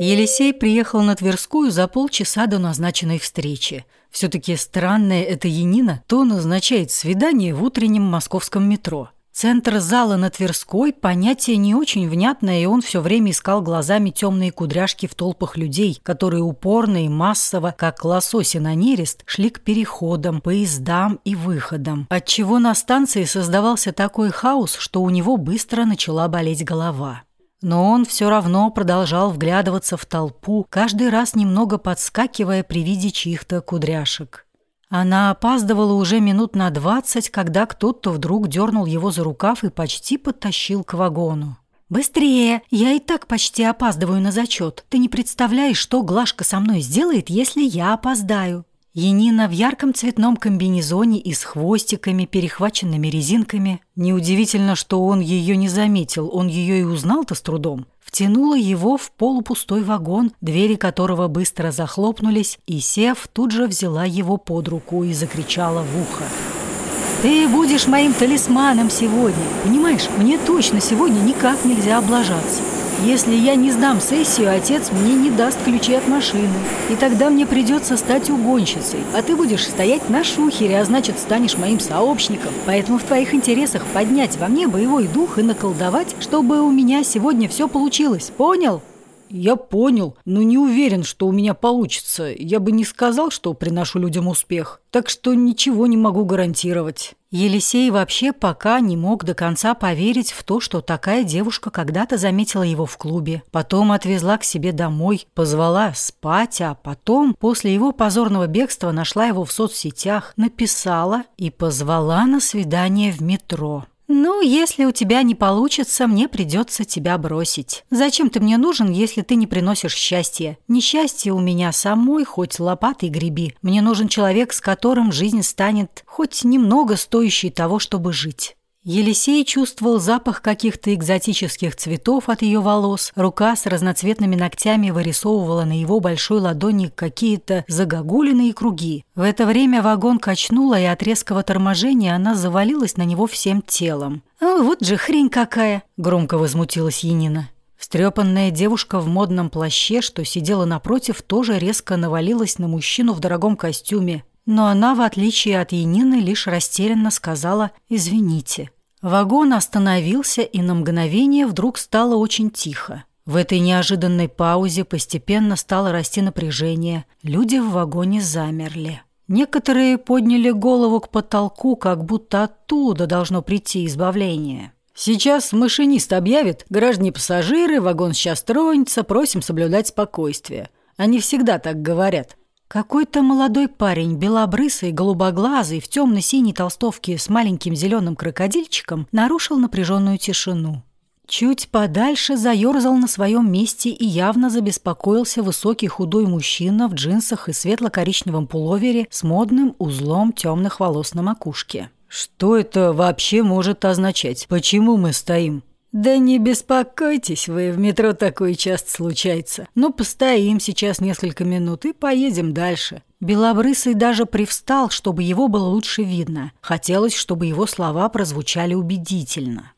Елисей приехал на Тверскую за полчаса до назначенной встречи. Все-таки странная эта Янина то назначает свидание в утреннем московском метро. Центр зала на Тверской – понятие не очень внятное, и он все время искал глазами темные кудряшки в толпах людей, которые упорно и массово, как лососи на нерест, шли к переходам, поездам и выходам, отчего на станции создавался такой хаос, что у него быстро начала болеть голова. Но он все равно продолжал вглядываться в толпу, каждый раз немного подскакивая при виде чьих-то кудряшек. Она опаздывала уже минут на двадцать, когда кто-то вдруг дернул его за рукав и почти подтащил к вагону. «Быстрее! Я и так почти опаздываю на зачет. Ты не представляешь, что Глашка со мной сделает, если я опоздаю». Енина в ярком цветном комбинезоне и с хвостиками, перехваченными резинками. Неудивительно, что он ее не заметил, он ее и узнал-то с трудом. Втянула его в полупустой вагон, двери которого быстро захлопнулись, и, сев, тут же взяла его под руку и закричала в ухо. «Ты будешь моим талисманом сегодня. Понимаешь, мне точно сегодня никак нельзя облажаться. Если я не сдам сессию, отец мне не даст ключи от машины. И тогда мне придется стать угонщицей. А ты будешь стоять на шухере, а значит, станешь моим сообщником. Поэтому в твоих интересах поднять во мне боевой дух и наколдовать, чтобы у меня сегодня все получилось. Понял? Я понял, но не уверен, что у меня получится. Я бы не сказал, что приношу людям успех. Так что ничего не могу гарантировать. Елисей вообще пока не мог до конца поверить в то, что такая девушка когда-то заметила его в клубе, потом отвезла к себе домой, позвала спать, а потом, после его позорного бегства, нашла его в соцсетях, написала и позвала на свидание в метро. «Ну, если у тебя не получится, мне придется тебя бросить. Зачем ты мне нужен, если ты не приносишь счастья? Несчастье у меня самой, хоть лопатой греби. Мне нужен человек, с которым жизнь станет хоть немного стоящей того, чтобы жить». Елисей чувствовал запах каких-то экзотических цветов от ее волос. Рука с разноцветными ногтями вырисовывала на его большой ладони какие-то загогулиные круги. В это время вагон качнула, и от резкого торможения она завалилась на него всем телом. «А вот же хрень какая!» – громко возмутилась Янина. Встрепанная девушка в модном плаще, что сидела напротив, тоже резко навалилась на мужчину в дорогом костюме. Но она, в отличие от Янины, лишь растерянно сказала «извините». Вагон остановился, и на мгновение вдруг стало очень тихо. В этой неожиданной паузе постепенно стало расти напряжение. Люди в вагоне замерли. Некоторые подняли голову к потолку, как будто оттуда должно прийти избавление. «Сейчас машинист объявит, граждане пассажиры, вагон сейчас тронется, просим соблюдать спокойствие». Они всегда так говорят. Какой-то молодой парень, белобрысый, голубоглазый, в темно-синей толстовке с маленьким зеленым крокодильчиком, нарушил напряженную тишину. Чуть подальше заерзал на своем месте и явно забеспокоился высокий худой мужчина в джинсах и светло-коричневом пуловере с модным узлом темных волос на макушке. «Что это вообще может означать? Почему мы стоим?» «Да не беспокойтесь вы, в метро такое часто случается. Ну, постоим сейчас несколько минут и поедем дальше». Белобрысый даже привстал, чтобы его было лучше видно. Хотелось, чтобы его слова прозвучали убедительно.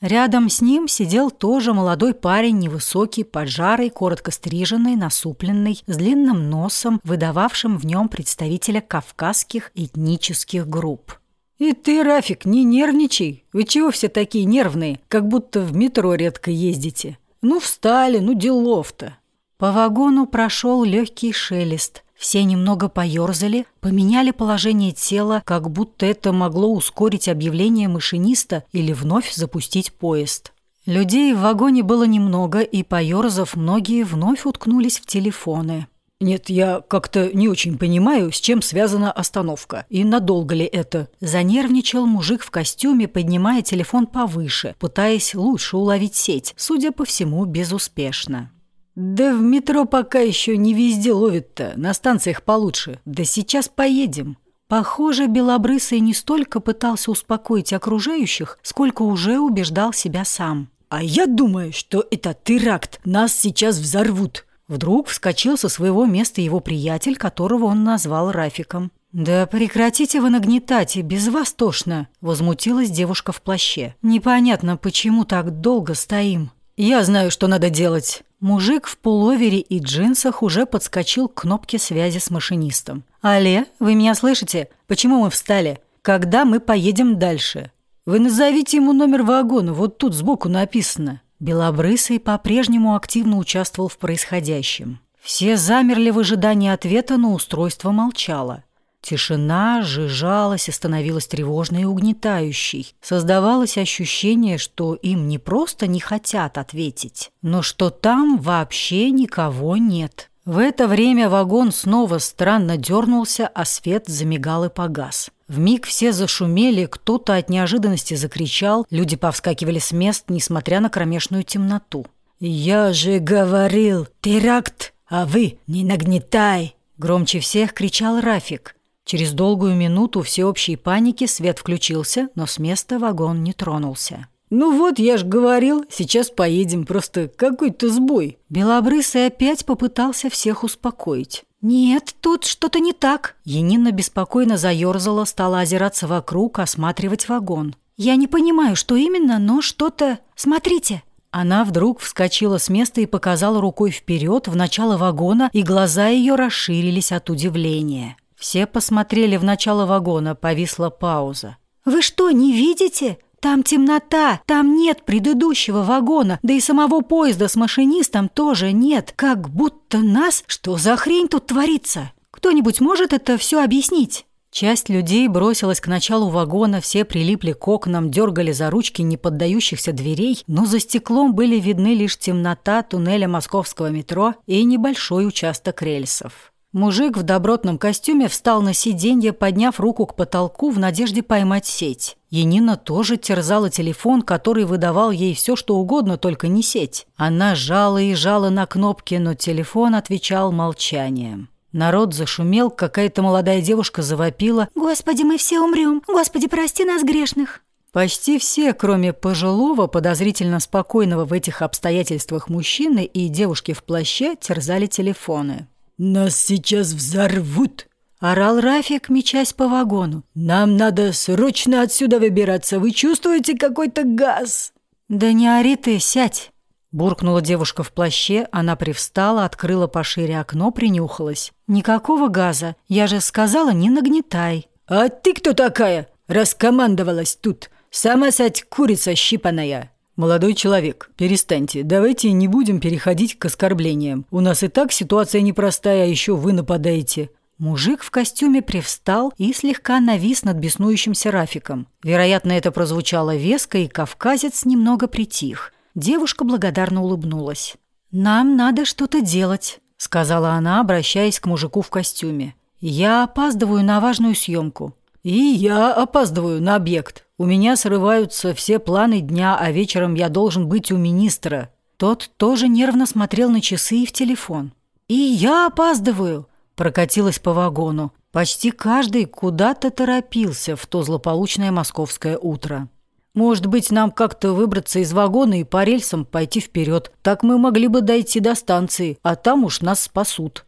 Рядом с ним сидел тоже молодой парень, невысокий, поджарый, коротко стриженный, насупленный, с длинным носом, выдававшим в нем представителя кавказских этнических групп. «И ты, Рафик, не нервничай. Вы чего все такие нервные, как будто в метро редко ездите? Ну, встали, ну, делов-то». По вагону прошел легкий шелест. Все немного поерзали, поменяли положение тела, как будто это могло ускорить объявление машиниста или вновь запустить поезд. Людей в вагоне было немного, и, поерзав, многие вновь уткнулись в телефоны. «Нет, я как-то не очень понимаю, с чем связана остановка. И надолго ли это?» Занервничал мужик в костюме, поднимая телефон повыше, пытаясь лучше уловить сеть, судя по всему, безуспешно. «Да в метро пока еще не везде ловит-то, на станциях получше. Да сейчас поедем». Похоже, Белобрысый не столько пытался успокоить окружающих, сколько уже убеждал себя сам. «А я думаю, что это теракт, нас сейчас взорвут», Вдруг вскочил со своего места его приятель, которого он назвал Рафиком. «Да прекратите вы нагнетать, без вас тошно!» – возмутилась девушка в плаще. «Непонятно, почему так долго стоим». «Я знаю, что надо делать!» Мужик в пуловере и джинсах уже подскочил к кнопке связи с машинистом. «Алле, вы меня слышите? Почему мы встали? Когда мы поедем дальше?» «Вы назовите ему номер вагона, вот тут сбоку написано». Белобрысый по-прежнему активно участвовал в происходящем. Все замерли в ожидании ответа, но устройство молчало. Тишина сжижалась и становилась тревожной и угнетающей. Создавалось ощущение, что им не просто не хотят ответить, но что там вообще никого нет. В это время вагон снова странно дернулся, а свет замигал и погас. В миг все зашумели, кто-то от неожиданности закричал, люди повскакивали с мест, несмотря на кромешную темноту. «Я же говорил, теракт, а вы не нагнетай!» Громче всех кричал Рафик. Через долгую минуту всеобщей паники свет включился, но с места вагон не тронулся. «Ну вот, я ж говорил, сейчас поедем, просто какой-то сбой». Белобрысый опять попытался всех успокоить. «Нет, тут что-то не так». Енина беспокойно заерзала, стала озираться вокруг, осматривать вагон. «Я не понимаю, что именно, но что-то... Смотрите!» Она вдруг вскочила с места и показала рукой вперед в начало вагона, и глаза ее расширились от удивления. Все посмотрели в начало вагона, повисла пауза. «Вы что, не видите? Там темнота, там нет предыдущего вагона, да и самого поезда с машинистом тоже нет. Как будто нас... Что за хрень тут творится? Кто-нибудь может это все объяснить?» Часть людей бросилась к началу вагона, все прилипли к окнам, дергали за ручки неподдающихся дверей, но за стеклом были видны лишь темнота туннеля московского метро и небольшой участок рельсов. Мужик в добротном костюме встал на сиденье, подняв руку к потолку в надежде поймать сеть. Енина тоже терзала телефон, который выдавал ей все, что угодно, только не сеть. Она жала и жала на кнопки, но телефон отвечал молчанием. Народ зашумел, какая-то молодая девушка завопила «Господи, мы все умрем! Господи, прости нас, грешных!» Почти все, кроме пожилого, подозрительно спокойного в этих обстоятельствах мужчины и девушки в плаще, терзали телефоны. «Нас сейчас взорвут!» – орал Рафик, мечась по вагону. «Нам надо срочно отсюда выбираться. Вы чувствуете какой-то газ?» «Да не ори ты, сядь!» Буркнула девушка в плаще, она привстала, открыла пошире окно, принюхалась. «Никакого газа. Я же сказала, не нагнетай». «А ты кто такая? Раскомандовалась тут. Сама сядь, курица щипаная». «Молодой человек, перестаньте. Давайте не будем переходить к оскорблениям. У нас и так ситуация непростая, а еще вы нападаете». Мужик в костюме привстал и слегка навис над беснующимся Рафиком. Вероятно, это прозвучало веско, и кавказец немного притих. Девушка благодарно улыбнулась. «Нам надо что-то делать», — сказала она, обращаясь к мужику в костюме. «Я опаздываю на важную съемку». «И я опаздываю на объект. У меня срываются все планы дня, а вечером я должен быть у министра». Тот тоже нервно смотрел на часы и в телефон. «И я опаздываю!» Прокатилась по вагону. Почти каждый куда-то торопился в то злополучное московское утро. «Может быть, нам как-то выбраться из вагона и по рельсам пойти вперед. Так мы могли бы дойти до станции, а там уж нас спасут».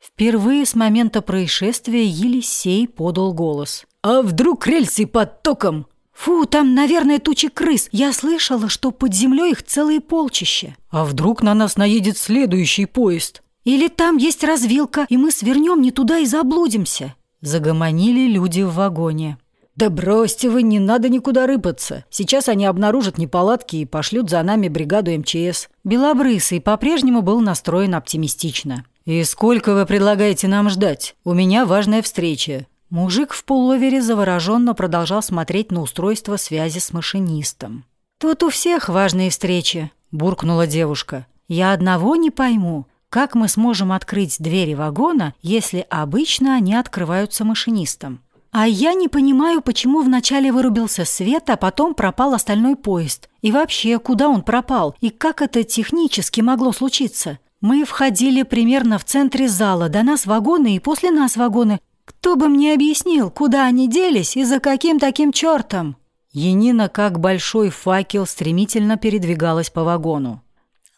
Впервые с момента происшествия Елисей подал голос. «А вдруг рельсы под током?» «Фу, там, наверное, тучи крыс. Я слышала, что под землей их целые полчища». «А вдруг на нас наедет следующий поезд?» «Или там есть развилка, и мы свернем не туда и заблудимся». Загомонили люди в вагоне. «Да бросьте вы, не надо никуда рыпаться. Сейчас они обнаружат неполадки и пошлют за нами бригаду МЧС». Белобрысый по-прежнему был настроен оптимистично. «И сколько вы предлагаете нам ждать? У меня важная встреча». Мужик в пуловере завороженно продолжал смотреть на устройство связи с машинистом. «Тут у всех важные встречи», – буркнула девушка. «Я одного не пойму. Как мы сможем открыть двери вагона, если обычно они открываются машинистом? А я не понимаю, почему вначале вырубился свет, а потом пропал остальной поезд. И вообще, куда он пропал? И как это технически могло случиться? Мы входили примерно в центре зала, до нас вагоны и после нас вагоны. Кто бы мне объяснил, куда они делись и за каким таким чертом? Енина, как большой факел, стремительно передвигалась по вагону.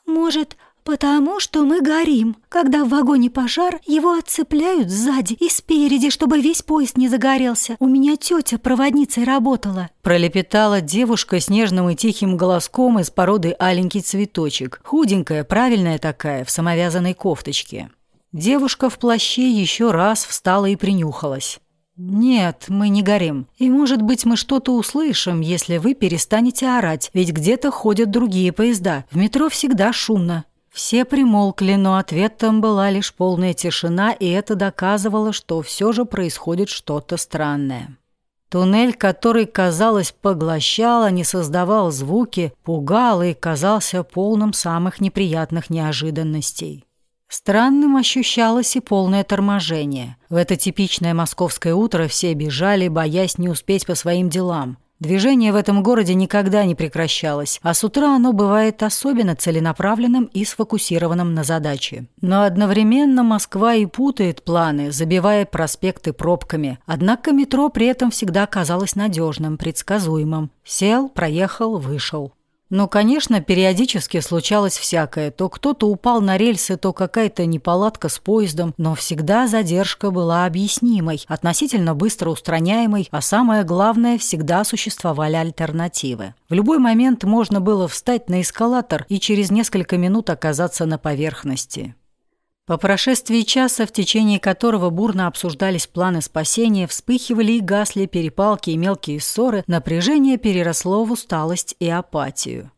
«Может, «Потому что мы горим. Когда в вагоне пожар, его отцепляют сзади и спереди, чтобы весь поезд не загорелся. У меня тетя проводницей работала». Пролепетала девушка с нежным и тихим голоском из породы аленький цветочек. Худенькая, правильная такая, в самовязанной кофточке. Девушка в плаще еще раз встала и принюхалась. «Нет, мы не горим. И, может быть, мы что-то услышим, если вы перестанете орать, ведь где-то ходят другие поезда. В метро всегда шумно». Все примолкли, но ответом была лишь полная тишина, и это доказывало, что все же происходит что-то странное. Туннель, который, казалось, поглощал, а не создавал звуки, пугал и казался полным самых неприятных неожиданностей. Странным ощущалось и полное торможение. В это типичное московское утро все бежали, боясь не успеть по своим делам. Движение в этом городе никогда не прекращалось, а с утра оно бывает особенно целенаправленным и сфокусированным на задаче. Но одновременно Москва и путает планы, забивая проспекты пробками. Однако метро при этом всегда казалось надежным, предсказуемым. Сел, проехал, вышел. Но, конечно, периодически случалось всякое. То кто-то упал на рельсы, то какая-то неполадка с поездом, но всегда задержка была объяснимой, относительно быстро устраняемой, а самое главное, всегда существовали альтернативы. В любой момент можно было встать на эскалатор и через несколько минут оказаться на поверхности. По прошествии часа, в течение которого бурно обсуждались планы спасения, вспыхивали и гасли перепалки и мелкие ссоры, напряжение переросло в усталость и апатию.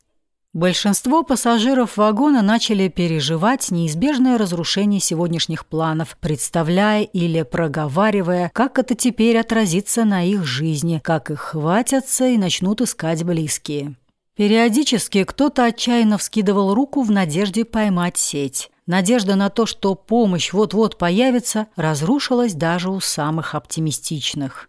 Большинство пассажиров вагона начали переживать неизбежное разрушение сегодняшних планов, представляя или проговаривая, как это теперь отразится на их жизни, как их хватятся и начнут искать близкие. Периодически кто-то отчаянно вскидывал руку в надежде поймать сеть. Надежда на то, что помощь вот-вот появится, разрушилась даже у самых оптимистичных.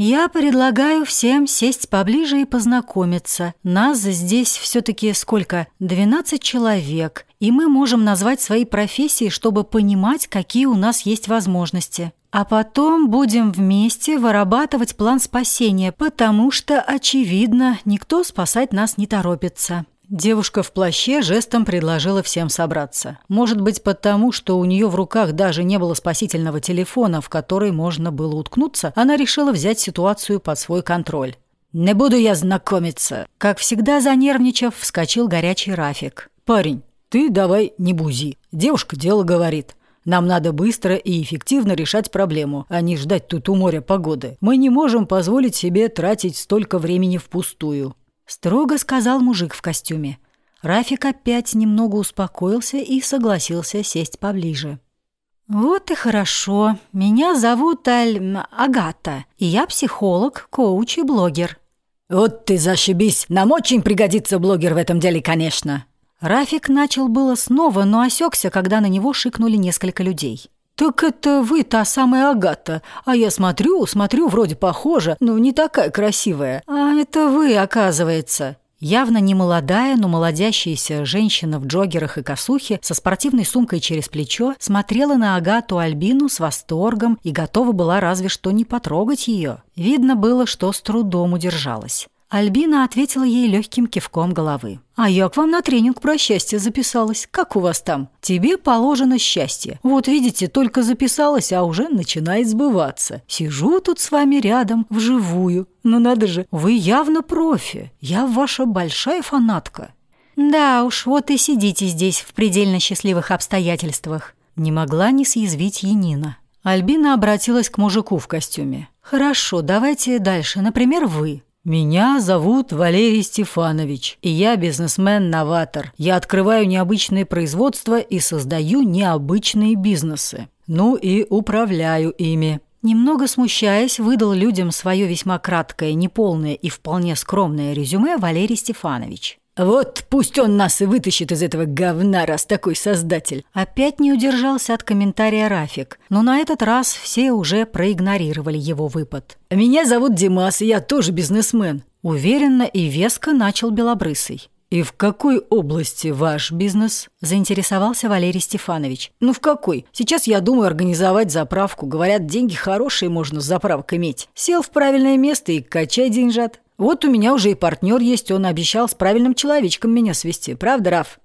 «Я предлагаю всем сесть поближе и познакомиться. Нас здесь все-таки сколько? 12 человек, и мы можем назвать свои профессии, чтобы понимать, какие у нас есть возможности. А потом будем вместе вырабатывать план спасения, потому что, очевидно, никто спасать нас не торопится». Девушка в плаще жестом предложила всем собраться. Может быть, потому, что у нее в руках даже не было спасительного телефона, в который можно было уткнуться, она решила взять ситуацию под свой контроль. «Не буду я знакомиться!» Как всегда, занервничав, вскочил горячий Рафик. «Парень, ты давай не бузи. Девушка дело говорит. Нам надо быстро и эффективно решать проблему, а не ждать тут у моря погоды. Мы не можем позволить себе тратить столько времени впустую строго сказал мужик в костюме. Рафик опять немного успокоился и согласился сесть поближе. «Вот и хорошо. Меня зовут Аль... Агата, и я психолог, коуч и блогер». «Вот ты зашибись! Нам очень пригодится блогер в этом деле, конечно!» Рафик начал было снова, но осекся, когда на него шикнули несколько людей. «Так это вы та самая Агата, а я смотрю, смотрю, вроде похожа, но не такая красивая. А это вы, оказывается». Явно не молодая, но молодящаяся женщина в джогерах и косухе со спортивной сумкой через плечо смотрела на Агату Альбину с восторгом и готова была разве что не потрогать ее. Видно было, что с трудом удержалась. Альбина ответила ей легким кивком головы. «А я к вам на тренинг про счастье записалась. Как у вас там? Тебе положено счастье. Вот видите, только записалась, а уже начинает сбываться. Сижу тут с вами рядом, вживую. Ну надо же, вы явно профи. Я ваша большая фанатка». «Да уж, вот и сидите здесь в предельно счастливых обстоятельствах». Не могла не съязвить Енина. Альбина обратилась к мужику в костюме. «Хорошо, давайте дальше. Например, вы. «Меня зовут Валерий Стефанович, и я бизнесмен-новатор. Я открываю необычные производства и создаю необычные бизнесы. Ну и управляю ими». Немного смущаясь, выдал людям свое весьма краткое, неполное и вполне скромное резюме Валерий Стефанович. Вот пусть он нас и вытащит из этого говна, раз такой создатель. Опять не удержался от комментария Рафик, но на этот раз все уже проигнорировали его выпад. Меня зовут Димас, и я тоже бизнесмен. Уверенно и веско начал Белобрысый. «И в какой области ваш бизнес?» – заинтересовался Валерий Стефанович. «Ну в какой? Сейчас я думаю организовать заправку. Говорят, деньги хорошие можно с заправок иметь. Сел в правильное место и качай деньжат. Вот у меня уже и партнер есть, он обещал с правильным человечком меня свести. Правда, Раф?»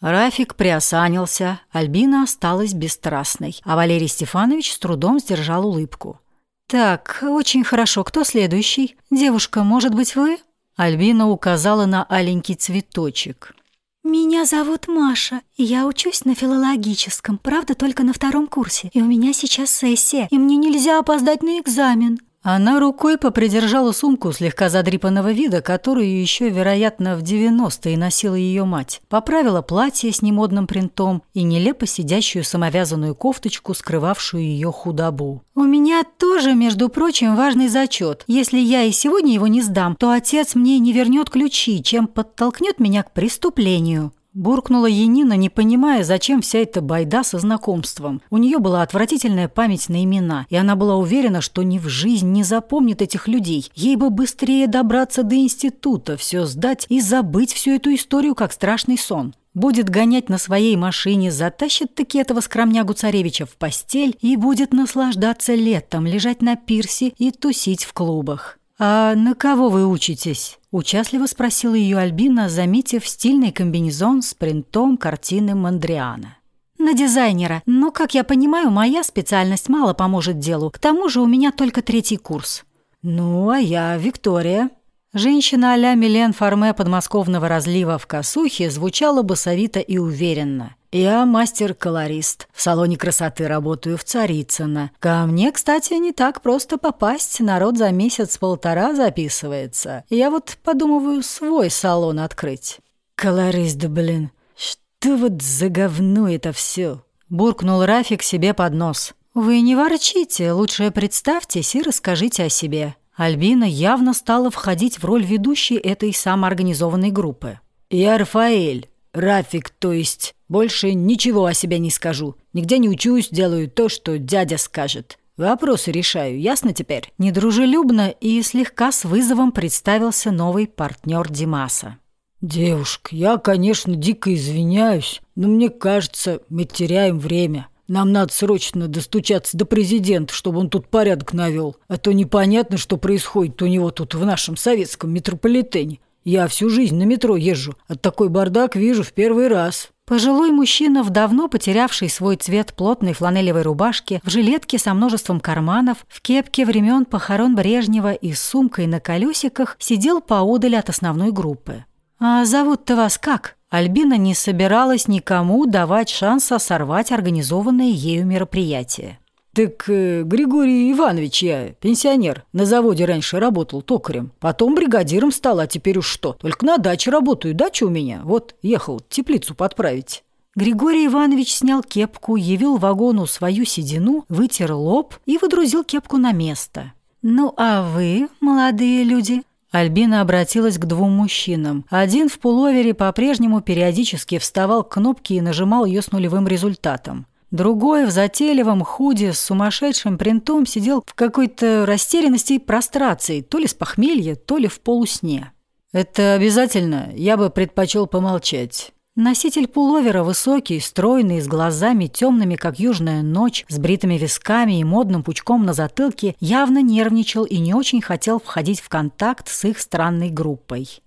Рафик приосанился, Альбина осталась бесстрастной, а Валерий Стефанович с трудом сдержал улыбку. «Так, очень хорошо. Кто следующий? Девушка, может быть, вы?» Альбина указала на аленький цветочек. «Меня зовут Маша, и я учусь на филологическом, правда, только на втором курсе. И у меня сейчас сессия, и мне нельзя опоздать на экзамен». Она рукой попридержала сумку слегка задрипанного вида, которую еще, вероятно, в 90-е носила ее мать. Поправила платье с немодным принтом и нелепо сидящую самовязанную кофточку, скрывавшую ее худобу. «У меня тоже, между прочим, важный зачет. Если я и сегодня его не сдам, то отец мне не вернет ключи, чем подтолкнет меня к преступлению». Буркнула Енина, не понимая, зачем вся эта байда со знакомством. У нее была отвратительная память на имена, и она была уверена, что ни в жизнь не запомнит этих людей. Ей бы быстрее добраться до института, все сдать и забыть всю эту историю, как страшный сон. Будет гонять на своей машине, затащит таки этого скромнягу царевича в постель и будет наслаждаться летом, лежать на пирсе и тусить в клубах. «А на кого вы учитесь?» – участливо спросила ее Альбина, заметив стильный комбинезон с принтом картины Мандриана. «На дизайнера. Но, как я понимаю, моя специальность мало поможет делу. К тому же у меня только третий курс». «Ну, а я Виктория». Женщина а-ля Милен Фарме подмосковного разлива в косухе звучала басовито и уверенно. «Я мастер-колорист. В салоне красоты работаю в Царицыно. Ко мне, кстати, не так просто попасть. Народ за месяц-полтора записывается. Я вот подумываю свой салон открыть». «Колорист, блин. Что вот за говно это все? Буркнул Рафик себе под нос. «Вы не ворчите. Лучше представьтесь и расскажите о себе». Альбина явно стала входить в роль ведущей этой самоорганизованной группы. «Я Рафаэль. Рафик, то есть. Больше ничего о себе не скажу. Нигде не учусь, делаю то, что дядя скажет. Вопросы решаю, ясно теперь?» Недружелюбно и слегка с вызовом представился новый партнер Димаса. «Девушка, я, конечно, дико извиняюсь, но мне кажется, мы теряем время. Нам надо срочно достучаться до президента, чтобы он тут порядок навел. А то непонятно, что происходит у него тут в нашем советском метрополитене. Я всю жизнь на метро езжу, а такой бардак вижу в первый раз». Пожилой мужчина в давно потерявший свой цвет плотной фланелевой рубашке, в жилетке со множеством карманов, в кепке времен похорон Брежнева и с сумкой на колесиках сидел поодаль от основной группы. «А зовут-то вас как?» Альбина не собиралась никому давать шанса сорвать организованное ею мероприятие. «Так э, Григорий Иванович я, пенсионер. На заводе раньше работал токарем. Потом бригадиром стал, а теперь уж что. Только на даче работаю. Дача у меня. Вот, ехал теплицу подправить». Григорий Иванович снял кепку, явил вагону свою седину, вытер лоб и выдрузил кепку на место. «Ну а вы, молодые люди?» Альбина обратилась к двум мужчинам. Один в пуловере по-прежнему периодически вставал к кнопке и нажимал ее с нулевым результатом. Другой в затейливом худе с сумасшедшим принтом сидел в какой-то растерянности и прострации, то ли с похмелья, то ли в полусне. «Это обязательно? Я бы предпочел помолчать». Носитель пуловера высокий, стройный, с глазами темными, как южная ночь, с бритыми висками и модным пучком на затылке, явно нервничал и не очень хотел входить в контакт с их странной группой.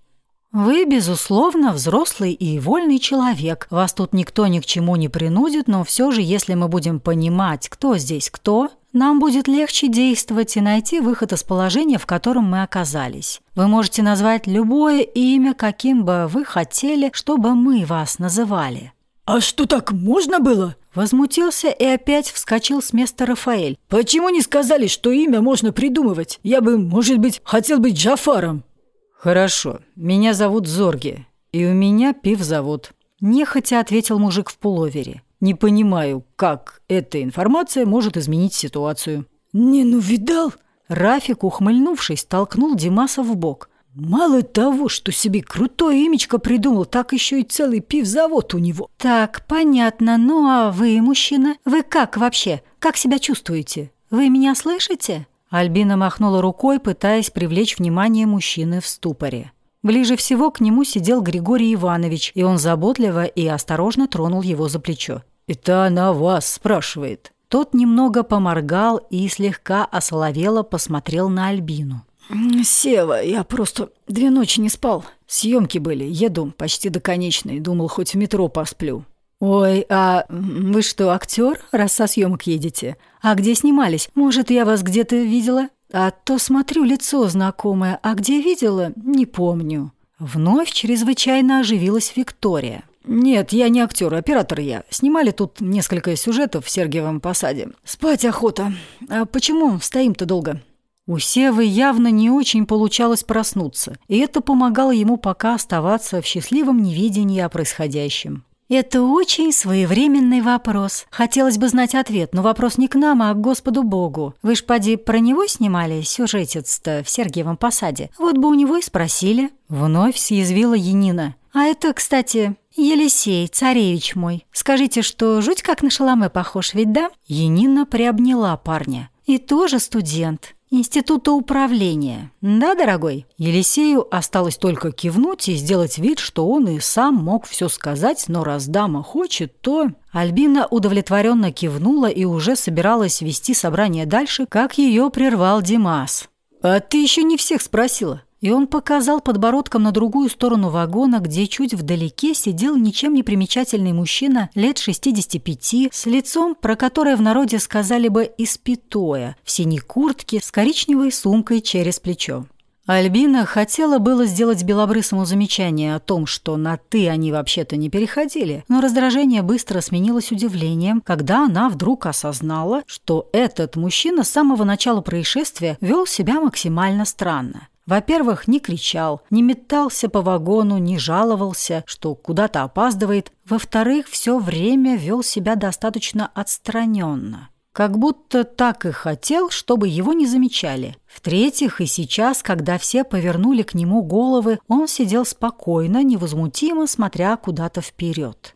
Вы, безусловно, взрослый и вольный человек. Вас тут никто ни к чему не принудит, но все же, если мы будем понимать, кто здесь кто, нам будет легче действовать и найти выход из положения, в котором мы оказались. Вы можете назвать любое имя, каким бы вы хотели, чтобы мы вас называли. «А что, так можно было?» Возмутился и опять вскочил с места Рафаэль. «Почему не сказали, что имя можно придумывать? Я бы, может быть, хотел быть Джафаром». «Хорошо, меня зовут Зорги, и у меня пивзавод», – нехотя ответил мужик в пуловере. «Не понимаю, как эта информация может изменить ситуацию». «Не, ну видал?» Рафик, ухмыльнувшись, толкнул Димаса в бок. «Мало того, что себе крутое имечко придумал, так еще и целый пивзавод у него». «Так, понятно. Ну а вы, мужчина, вы как вообще? Как себя чувствуете? Вы меня слышите?» Альбина махнула рукой, пытаясь привлечь внимание мужчины в ступоре. Ближе всего к нему сидел Григорий Иванович, и он заботливо и осторожно тронул его за плечо. «Это она вас спрашивает». Тот немного поморгал и слегка осоловело посмотрел на Альбину. «Сева, я просто две ночи не спал. Съемки были, еду почти до конечной. Думал, хоть в метро посплю». «Ой, а вы что, актер, раз со съемок едете? А где снимались? Может, я вас где-то видела? А то смотрю, лицо знакомое, а где видела, не помню». Вновь чрезвычайно оживилась Виктория. «Нет, я не актер, оператор я. Снимали тут несколько сюжетов в Сергиевом посаде. Спать охота. А почему стоим-то долго?» У Севы явно не очень получалось проснуться, и это помогало ему пока оставаться в счастливом неведении о происходящем. «Это очень своевременный вопрос. Хотелось бы знать ответ, но вопрос не к нам, а к Господу Богу. Вы ж, поди, про него снимали сюжетец-то в Сергиевом посаде? Вот бы у него и спросили». Вновь съязвила Янина. «А это, кстати, Елисей, царевич мой. Скажите, что жуть как на Шаломе похож, ведь да?» Янина приобняла парня. «И тоже студент. Института управления. Да, дорогой?» Елисею осталось только кивнуть и сделать вид, что он и сам мог все сказать, но раз дама хочет, то... Альбина удовлетворенно кивнула и уже собиралась вести собрание дальше, как ее прервал Димас. «А ты еще не всех спросила?» И он показал подбородком на другую сторону вагона, где чуть вдалеке сидел ничем не примечательный мужчина лет 65 с лицом, про которое в народе сказали бы «испитое», в синей куртке с коричневой сумкой через плечо. Альбина хотела было сделать белобрысому замечание о том, что на «ты» они вообще-то не переходили, но раздражение быстро сменилось удивлением, когда она вдруг осознала, что этот мужчина с самого начала происшествия вел себя максимально странно. Во-первых, не кричал, не метался по вагону, не жаловался, что куда-то опаздывает. Во-вторых, все время вел себя достаточно отстраненно. Как будто так и хотел, чтобы его не замечали. В-третьих, и сейчас, когда все повернули к нему головы, он сидел спокойно, невозмутимо, смотря куда-то вперед.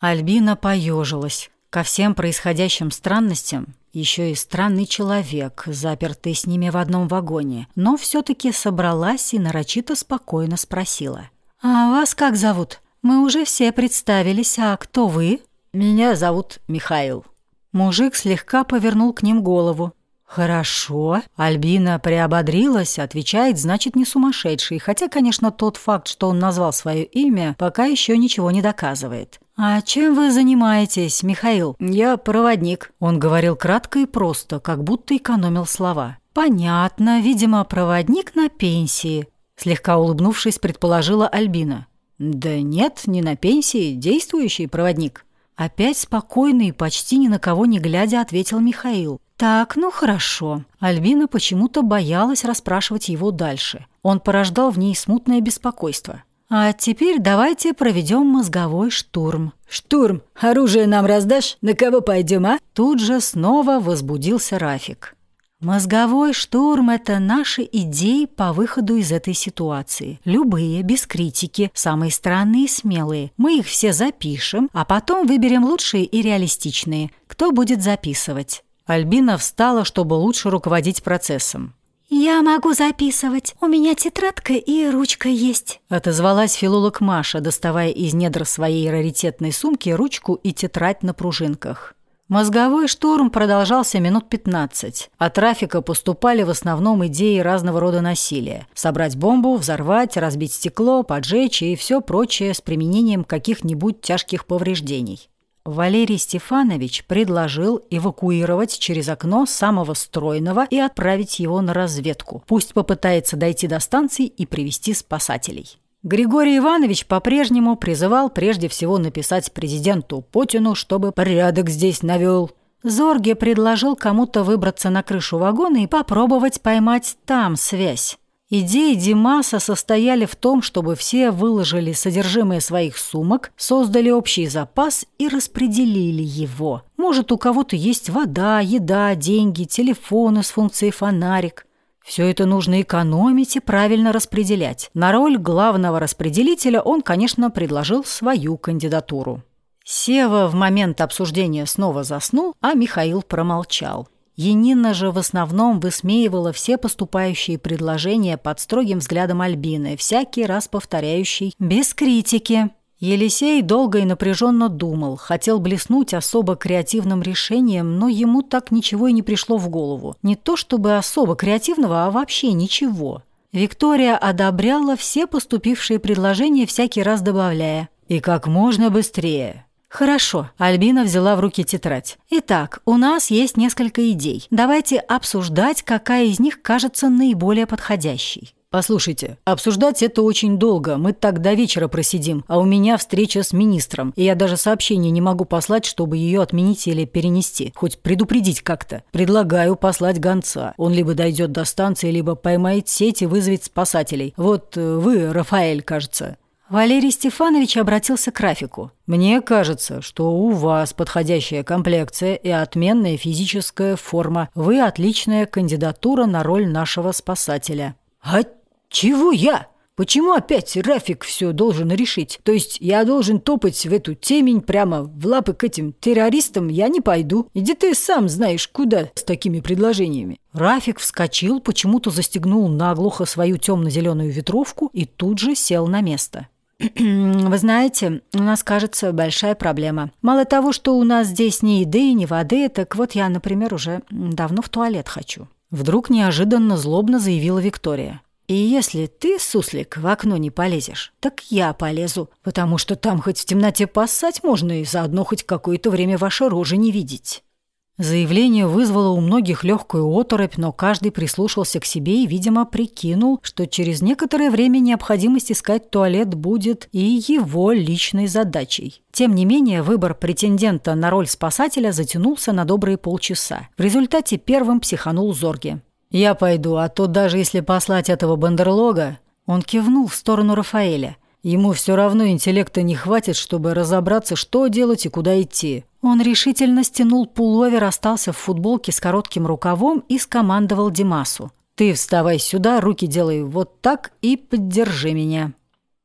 Альбина поежилась. Ко всем происходящим странностям еще и странный человек, запертый с ними в одном вагоне, но все-таки собралась и нарочито спокойно спросила. «А вас как зовут? Мы уже все представились, а кто вы?» «Меня зовут Михаил». Мужик слегка повернул к ним голову. «Хорошо». Альбина приободрилась, отвечает, значит, не сумасшедший, хотя, конечно, тот факт, что он назвал свое имя, пока еще ничего не доказывает. «А чем вы занимаетесь, Михаил?» «Я проводник», — он говорил кратко и просто, как будто экономил слова. «Понятно, видимо, проводник на пенсии», — слегка улыбнувшись, предположила Альбина. «Да нет, не на пенсии, действующий проводник». Опять спокойно и почти ни на кого не глядя ответил Михаил. «Так, ну хорошо». Альбина почему-то боялась расспрашивать его дальше. Он порождал в ней смутное беспокойство. А теперь давайте проведем мозговой штурм. Штурм. Оружие нам раздашь? На кого пойдем, а? Тут же снова возбудился Рафик. Мозговой штурм – это наши идеи по выходу из этой ситуации. Любые, без критики, самые странные и смелые. Мы их все запишем, а потом выберем лучшие и реалистичные. Кто будет записывать? Альбина встала, чтобы лучше руководить процессом. «Я могу записывать. У меня тетрадка и ручка есть», — отозвалась филолог Маша, доставая из недр своей раритетной сумки ручку и тетрадь на пружинках. Мозговой штурм продолжался минут 15. От трафика поступали в основном идеи разного рода насилия. Собрать бомбу, взорвать, разбить стекло, поджечь и все прочее с применением каких-нибудь тяжких повреждений. Валерий Стефанович предложил эвакуировать через окно самого стройного и отправить его на разведку. Пусть попытается дойти до станции и привести спасателей. Григорий Иванович по-прежнему призывал прежде всего написать президенту Путину, чтобы порядок здесь навел. Зорге предложил кому-то выбраться на крышу вагона и попробовать поймать там связь. Идеи Димаса состояли в том, чтобы все выложили содержимое своих сумок, создали общий запас и распределили его. Может, у кого-то есть вода, еда, деньги, телефоны с функцией фонарик. Все это нужно экономить и правильно распределять. На роль главного распределителя он, конечно, предложил свою кандидатуру. Сева в момент обсуждения снова заснул, а Михаил промолчал. Енина же в основном высмеивала все поступающие предложения под строгим взглядом Альбины, всякий раз повторяющий «без критики». Елисей долго и напряженно думал, хотел блеснуть особо креативным решением, но ему так ничего и не пришло в голову. Не то чтобы особо креативного, а вообще ничего. Виктория одобряла все поступившие предложения, всякий раз добавляя «И как можно быстрее». «Хорошо», – Альбина взяла в руки тетрадь. «Итак, у нас есть несколько идей. Давайте обсуждать, какая из них кажется наиболее подходящей». «Послушайте, обсуждать это очень долго, мы так до вечера просидим, а у меня встреча с министром, и я даже сообщение не могу послать, чтобы ее отменить или перенести, хоть предупредить как-то. Предлагаю послать гонца. Он либо дойдет до станции, либо поймает сеть и вызовет спасателей. Вот э, вы, Рафаэль, кажется». Валерий Стефанович обратился к Рафику. «Мне кажется, что у вас подходящая комплекция и отменная физическая форма. Вы отличная кандидатура на роль нашего спасателя». «А чего я? Почему опять Рафик все должен решить? То есть я должен топать в эту темень прямо в лапы к этим террористам я не пойду. Иди ты сам знаешь куда с такими предложениями». Рафик вскочил, почему-то застегнул наглухо свою темно-зеленую ветровку и тут же сел на место. Вы знаете, у нас, кажется, большая проблема. Мало того, что у нас здесь ни еды, ни воды, так вот я, например, уже давно в туалет хочу. Вдруг неожиданно злобно заявила Виктория. И если ты, суслик, в окно не полезешь, так я полезу, потому что там хоть в темноте поссать можно и заодно хоть какое-то время ваши рожи не видеть. Заявление вызвало у многих легкую оторопь, но каждый прислушался к себе и, видимо, прикинул, что через некоторое время необходимость искать туалет будет и его личной задачей. Тем не менее, выбор претендента на роль спасателя затянулся на добрые полчаса. В результате первым психанул Зорги. «Я пойду, а то даже если послать этого бандерлога...» Он кивнул в сторону Рафаэля. Ему все равно интеллекта не хватит, чтобы разобраться, что делать и куда идти. Он решительно стянул пуловер, остался в футболке с коротким рукавом и скомандовал Димасу. «Ты вставай сюда, руки делай вот так и поддержи меня».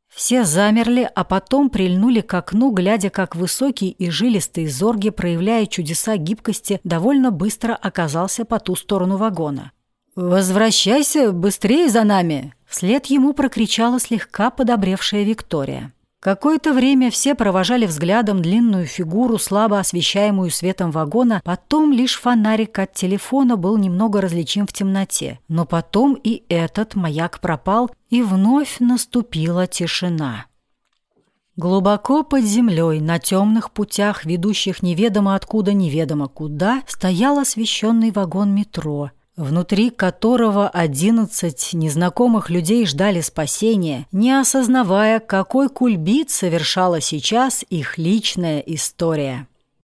Все замерли, а потом прильнули к окну, глядя, как высокий и жилистый Зорги, проявляя чудеса гибкости, довольно быстро оказался по ту сторону вагона. «Возвращайся быстрее за нами!» Вслед ему прокричала слегка подобревшая Виктория. Какое-то время все провожали взглядом длинную фигуру, слабо освещаемую светом вагона, потом лишь фонарик от телефона был немного различим в темноте. Но потом и этот маяк пропал, и вновь наступила тишина. Глубоко под землей, на темных путях, ведущих неведомо откуда неведомо куда, стоял освещенный вагон метро – внутри которого одиннадцать незнакомых людей ждали спасения, не осознавая, какой кульбит совершала сейчас их личная история.